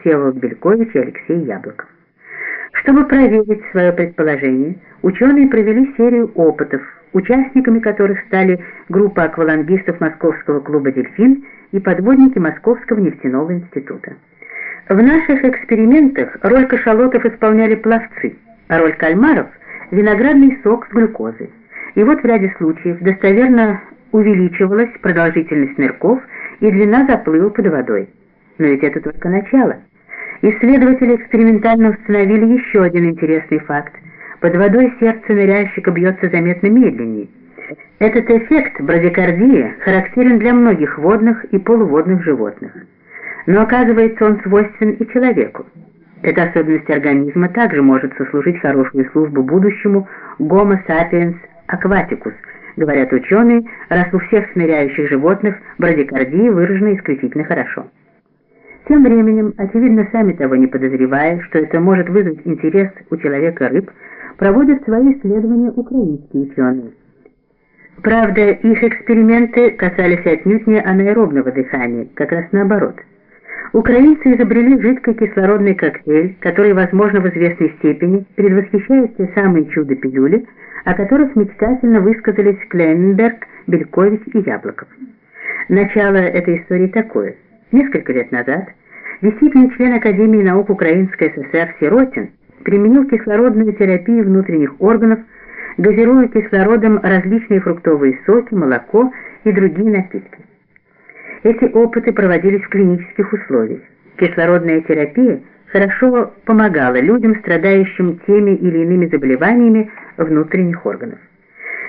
Всеволод Белькович и Алексей Яблоков. Чтобы проверить свое предположение, ученые провели серию опытов, участниками которых стали группа аквалангистов Московского клуба «Дельфин» и подводники Московского нефтяного института. В наших экспериментах роль кашалотов исполняли пловцы, а роль кальмаров – виноградный сок с глюкозой. И вот в ряде случаев достоверно увеличивалась продолжительность нырков и длина заплыва под водой. Но ведь это только начало. Исследователи экспериментально установили еще один интересный факт. Под водой сердце ныряльщика бьется заметно медленнее. Этот эффект брадикардии характерен для многих водных и полуводных животных. Но оказывается он свойствен и человеку. Эта особенность организма также может сослужить хорошую службу будущему Homo sapiens aquaticus, говорят ученые, раз у всех смиряющих животных брадикардия выражена исключительно хорошо. Тем временем, очевидно, сами того не подозревая, что это может вызвать интерес у человека рыб, проводят свои исследования украинские ученые. Правда, их эксперименты касались отнюдь не анаэробного дыхания, как раз наоборот. Украинцы изобрели жидкий кислородный коктейль, который, возможно, в известной степени предвосхищает те самые чудо-пилюли, о которых мечтательно высказались Клененберг, Белькович и Яблоков. Начало этой истории такое. Несколько лет назад действительный член Академии наук Украинской ССР Сиротин применил кислородную терапию внутренних органов, газируя кислородом различные фруктовые соки, молоко и другие напитки. Эти опыты проводились в клинических условиях. Кислородная терапия хорошо помогала людям, страдающим теми или иными заболеваниями внутренних органов.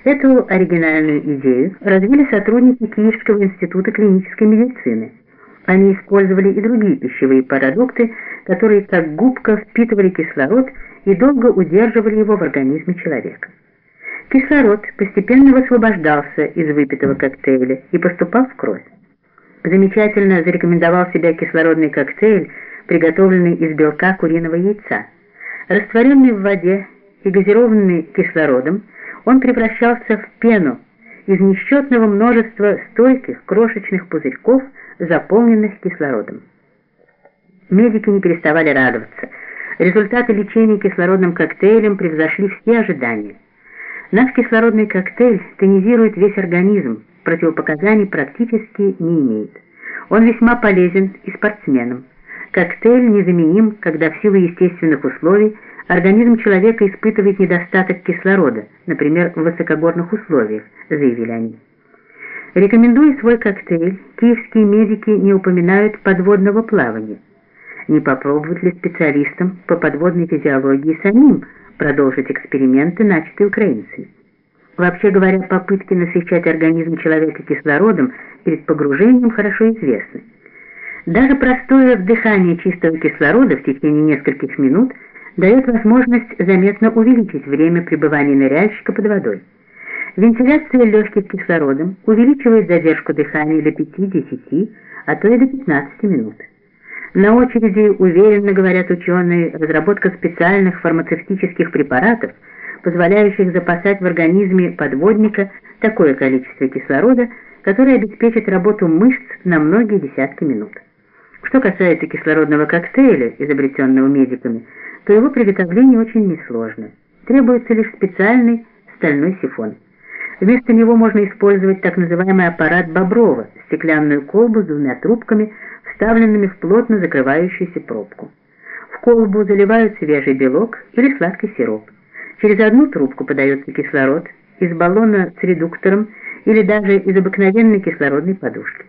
Эту оригинальную идею развили сотрудники Киевского института клинической медицины – они использовали и другие пищевые продукты, которые как губка впитывали кислород и долго удерживали его в организме человека. Кислород постепенно высвобождался из выпитого коктейля и поступал в кровь. Замечательно зарекомендовал себя кислородный коктейль, приготовленный из белка куриного яйца. Растворенный в воде и газированный кислородом, он превращался в пену из несчетного множества стойких крошечных пузырьков, заполненных кислородом. Медики не переставали радоваться. Результаты лечения кислородным коктейлем превзошли все ожидания. Наш кислородный коктейль тонизирует весь организм, противопоказаний практически не имеет. Он весьма полезен и спортсменам. Коктейль незаменим, когда в силу естественных условий организм человека испытывает недостаток кислорода, например, в высокогорных условиях, заявили они. Рекомендуя свой коктейль, киевские медики не упоминают подводного плавания. Не попробовать ли специалистам по подводной физиологии самим продолжить эксперименты, начатые украинцами? Вообще говоря, попытки насыщать организм человека кислородом перед погружением хорошо известны. Даже простое вдыхание чистого кислорода в течение нескольких минут дает возможность заметно увеличить время пребывания ныряльщика под водой. Вентиляция легких кислородом увеличивает задержку дыхания до 5-10, а то и до 15 минут. На очереди, уверенно говорят ученые, разработка специальных фармацевтических препаратов, позволяющих запасать в организме подводника такое количество кислорода, которое обеспечит работу мышц на многие десятки минут. Что касается кислородного коктейля, изобретенного медиками, то его приготовление очень несложно. Требуется лишь специальный стальной сифон. Вместо него можно использовать так называемый аппарат Боброва, стеклянную колбу с двумя трубками, вставленными в плотно закрывающуюся пробку. В колбу заливают свежий белок или сладкий сироп. Через одну трубку подается кислород из баллона с редуктором или даже из обыкновенной кислородной подушки.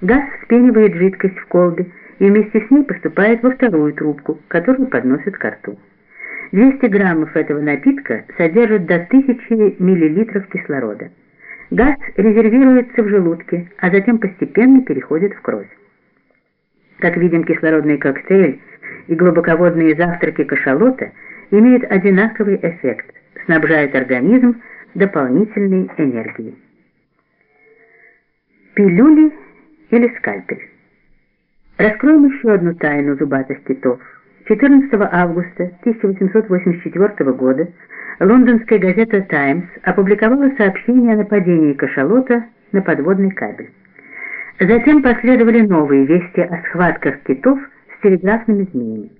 Газ вспенивает жидкость в колбе и вместе с ней поступает во вторую трубку, которую подносят к рту. 200 граммов этого напитка содержит до 1000 миллилитров кислорода. Газ резервируется в желудке, а затем постепенно переходит в кровь. Как видим, кислородный коктейль и глубоководные завтраки кашалота имеют одинаковый эффект, снабжают организм дополнительной энергией. Пилюли или скальпель. Раскроем еще одну тайну зубатых китов – 14 августа 1884 года лондонская газета «Таймс» опубликовала сообщение о нападении кашалота на подводный кабель. Затем последовали новые вести о схватках китов с телеграфными змеями.